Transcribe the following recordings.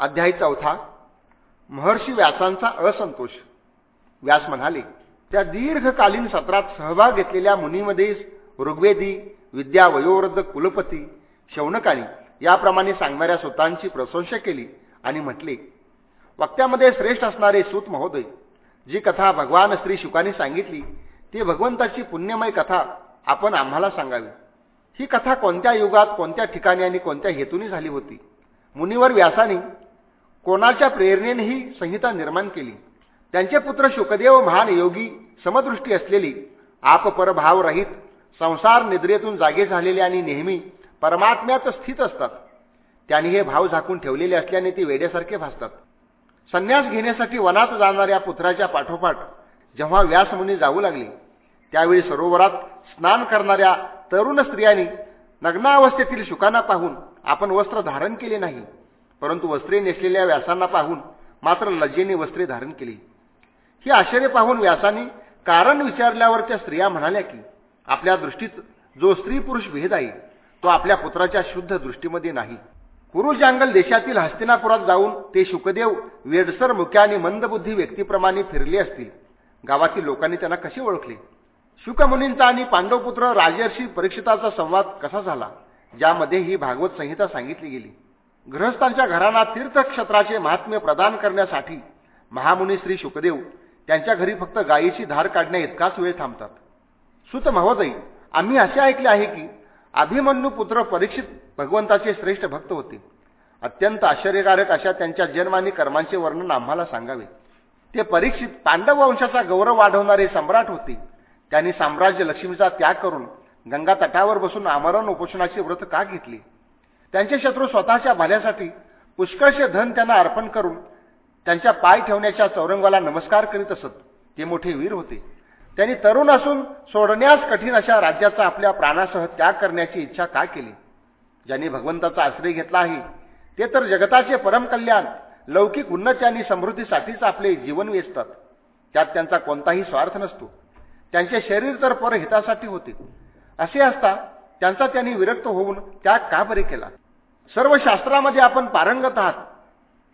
अध्याय चौथा महर्षी व्यासांचा असंतोष. व्यास म्हणाले त्या दीर्घकालीन सत्रात सहभाग घेतलेल्या मुनीमध्ये ऋग्वेदी विद्या वयोवृद्ध कुलपती शौनकानी याप्रमाणे सांगणाऱ्या सुतांची प्रशंसा केली आणि म्हटले वक्त्यामध्ये श्रेष्ठ असणारे सूत महोदय जी कथा भगवान श्री शुकाने सांगितली ती भगवंताची पुण्यमय कथा आपण आम्हाला सांगावी. ही कथा कोणत्या युगात कोणत्या ठिकाणी आणि कोणत्या हेतूने झाली होती? मुनीवर व्यासाने कोणाच्या प्रेरणेने ही संहिता निर्माण केली. त्यांचे पुत्र शुकदेव महान योगी समदृष्टी असलेली आपपरभावरहित संसार निद्रेतून जागे झालेले आणि नेहमी परमात्म्यात स्थित असतात. त्यांनी हे भाव झाकून ठेवलेले असल्याने ते वेड्यासारखे भासतात. संन्यास घेण्यासाठी वनात जाणाऱ्या पुत्राच्या पाठोपाठ जेव्हा व्यासमुनी जाऊ लागले त्यावेळी सरोवरात स्नान करणाऱ्या तरुण स्त्रियांनी नग्नावस्थेतील शुकांना पाहून आपण वस्त्र धारण केले नाही. परंतु वस्त्रे नेसलेल्या व्यासांना पाहून मात्र लज्जेने वस्त्रे धारण केली. ही आश्चर्य पाहून व्यासांनी कारण विचारल्यावर त्या स्त्रिया म्हणाल्या की आपल्या दृष्टीत जो स्त्री पुरुष भेद आहे तो आपल्या पुत्राच्या शुद्ध दृष्टीमध्ये नाही. कुरुजांगल देशातील हस्तिनापुरात जाऊन ते शुकदेव वेडसर मुख्या आणि मंदबुद्धी व्यक्तीप्रमाणे फिरले असतील. गावातील लोकांनी त्यांना कसे ओळखले? शुकमुनींचा आणि पांडवपुत्र राजर्षी परीक्षिताचा संवाद कसा झाला? ज्यामध्ये ही भागवत संहिता सांगितली गेली. गृहस्थांच्या घरांना तीर्थक्षेत्राचे महात्म्य प्रदान करण्यासाठी महामुनी श्री शुकदेव त्यांच्या घरी फक्त गायीची धार काढण्या इतकाच वेळ थांबतात. सुत महोदय आम्ही असे ऐकले आहे की अभिमन्यू पुत्र परीक्षित भगवंताचे श्रेष्ठ भक्त होते. अत्यंत आश्चर्यकारक अशा त्यांच्या जन्म आणि कर्मांचे वर्णन आम्हाला सांगावे. ते परीक्षित पांडव वंशाचा गौरव वाढवणारे सम्राट होते. त्यांनी साम्राज्य लक्ष्मीचा त्याग करून गंगा तटावर बसून आमरण उपोषणाचे व्रत का घेतले? त्यांचे शत्रू स्वतःच्या भाल्यासाठी पुष्कळचे धन त्यांना अर्पण करून त्यांच्या पाय ठेवण्याच्या चौरंगाला नमस्कार करीत असत. ते मोठे वीर होते. त्यांनी तरुण असून सोडण्यास कठीण अशा राज्याचा आपल्या प्राणासह त्याग करण्याची इच्छा का केली? ज्यांनी भगवंताचा आश्रय घेतला आहे ते तर जगताचे परमकल्याण लौकिक उन्नती आणि समृद्धीसाठीच आपले जीवन वेचतात. त्यात त्यांचा कोणताही स्वार्थ नसतो. त्यांचे शरीर तर परहितासाठी होते. असे असता त्यांचा त्यांनी विरक्त होऊन त्याग का बरे केला? सर्व शास्त्रामध्ये आपण पारंगत आहात.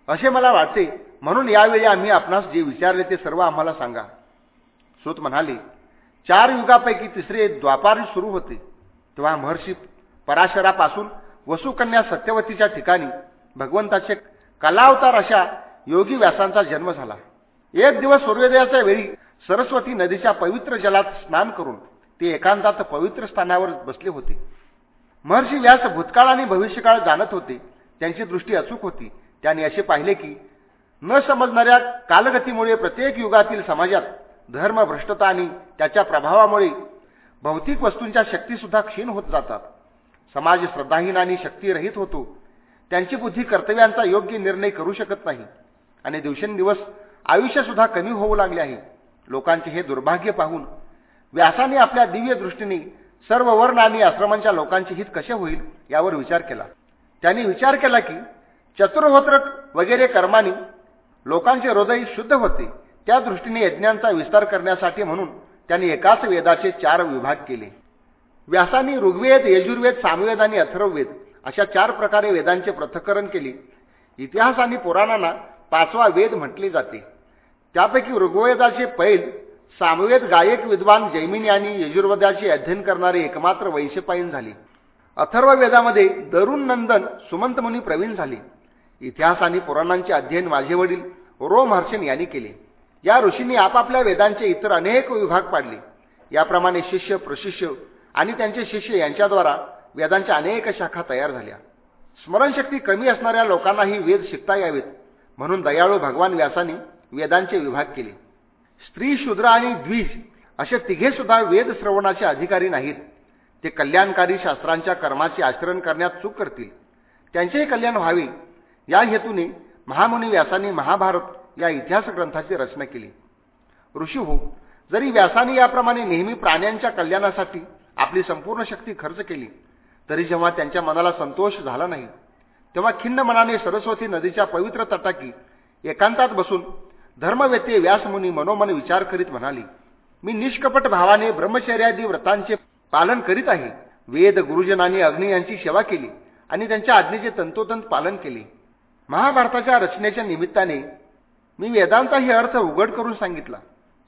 असे मला वाटते. म्हणून यावेळी आम्ही आपणास जे विचारले ते सर्व आम्हाला सांगा. सुत म्हणाले चार युगापैकी तिसरे द्वापार सुरू होते. तेव्हा महर्षी पराशरापासून वसुकन्या सत्यवतीच्या ठिकाणी भगवंताचे कलावतार अशा योगी व्यासांचा जन्म झाला. एक दिवस सूर्योदयाच्या वेळी सरस्वती नदीच्या पवित्र जलात स्नान करून ते एकांतात पवित्र स्थानावर बसले होते. महर्षी व्यास भूतकाळ आणि भविष्यकाळ जाणत होते. त्यांची दृष्टी अचूक होती. त्यांनी असे पाहिले की न समजणाऱ्या कालगतीमुळे प्रत्येक युगातील समाजात धर्म भ्रष्टता आणि त्याच्या प्रभावामुळे भौतिक वस्तूंच्या शक्तीसुद्धा क्षीण होत जातात. समाज श्रद्धाहीन आणि शक्तीरहित होतो. त्यांची बुद्धी कर्तव्यांचा योग्य निर्णय करू शकत नाही. आणि दिवसेंदिवस आयुष्यसुद्धा कमी होऊ लागले आहे. लोकांचे हे दुर्भाग्य पाहून व्यासाने आपल्या दिव्य दृष्टीने सर्व वर्ण आणि आश्रमांच्या लोकांचे हित कसे होईल यावर विचार केला. त्यांनी विचार केला की चतुर्होत्र वगैरे कर्मानी लोकांचे हृदय शुद्ध होते. त्या दृष्टीने यज्ञांचा विस्तार करण्यासाठी म्हणून त्यांनी एकाच वेदाचे चार विभाग केले. व्यासांनी ऋग्वेद यजुर्वेद सामवेद आणि अथर्ववेद अशा चार प्रकारे वेदांचे पृथक्करण केले. इतिहास आणि पुराणांना पाचवा वेद म्हटले जाते. त्यापैकी ऋग्वेदाचे पैल सामवेद गायक विद्वान जैमिनी आणि यजुर्वेदाचे अध्ययन करणारे एकमात्र वैशपायन झाले. अथर्व वेदामध्ये दरुण नंदन सुमंतमुनी प्रवीण झाले. इतिहास आणि पुराणांचे अध्ययन माझे वडील रोम हर्षन यांनी केले. या ऋषींनी आपापल्या वेदांचे इतर अनेक विभाग पाडले. याप्रमाणे शिष्य प्रशिष्य आणि त्यांचे शिष्य यांच्याद्वारा वेदांच्या अनेक शाखा तयार झाल्या. स्मरणशक्ती कमी असणाऱ्या लोकांनाही वेद शिकता यावेत म्हणून दयाळू भगवान व्यासाने वेदांचे विभाग केले. स्त्री शूद्र आणि द्विज असे तिघे सुद्धा वेद श्रवणाचे अधिकारी नाहीत. ते कल्याणकारी शास्त्रांच्या कर्माचे आचरण करण्यात चूक करतील. त्यांचेही कल्याण व्हावे. या हेतूने महामुनी व्यासांनी महाभारत या इतिहास ग्रंथाची रचना केली. ऋषी हो जरी व्यासाने याप्रमाणे नेहमी प्राण्यांच्या कल्याणासाठी आपली संपूर्ण शक्ती खर्च केली तरी जेव्हा त्यांच्या मनाला संतोष झाला नाही तेव्हा खिन्न मनाने सरस्वती नदीच्या पवित्र तटाकी एकांतात बसून धर्मवेते व्यासमुनी मनोमन विचार करीत म्हणाली मी निष्कपट भावाने ब्रह्मचर्यादी व्रतांचे पालन करीत आहे. वेद गुरुजनांनी अग्नी यांची सेवा केली आणि त्यांच्या आज्ञेचे तंतोतंत पालन केले. महाभारताच्या रचनेच्या निमित्ताने मी वेदांचाही अर्थ उघड करून सांगितला.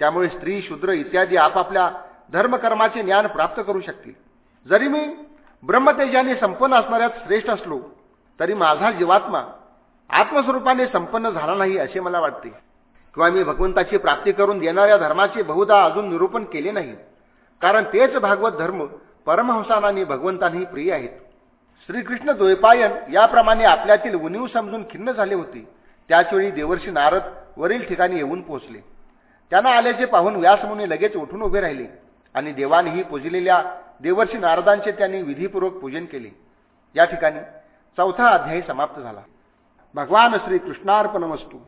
त्यामुळे स्त्री शूद्र इत्यादी आपापल्या धर्मकर्माचे ज्ञान प्राप्त करू शकतील. जरी मी ब्रह्मतेजाने संपन्न असणाऱ्यात श्रेष्ठ असलो तरी माझा जीवात्मा आत्मस्वरूपाने संपन्न झाला नाही असे मला वाटते. किंवा मी भगवंताची प्राप्ती करून देणाऱ्या धर्माचे बहुधा अजून निरूपण केले नाही. कारण तेच भागवत धर्म परमहंसानाने भगवंतांनी प्रिय आहेत. श्रीकृष्ण द्वैपायन याप्रमाणे आपल्यातील उणीव समजून खिन्न झाले होते. त्याचवेळी देवर्षी नारद वरील ठिकाणी येऊन पोहोचले. त्यांना आल्याचे पाहून व्यासमुनी लगेच उठून उभे राहिले आणि देवानेही पूजलेल्या देवर्षी नारदांचे त्यांनी विधीपूर्वक पूजन केले. या ठिकाणी चौथा अध्यायी समाप्त झाला. भगवान श्री वस्तू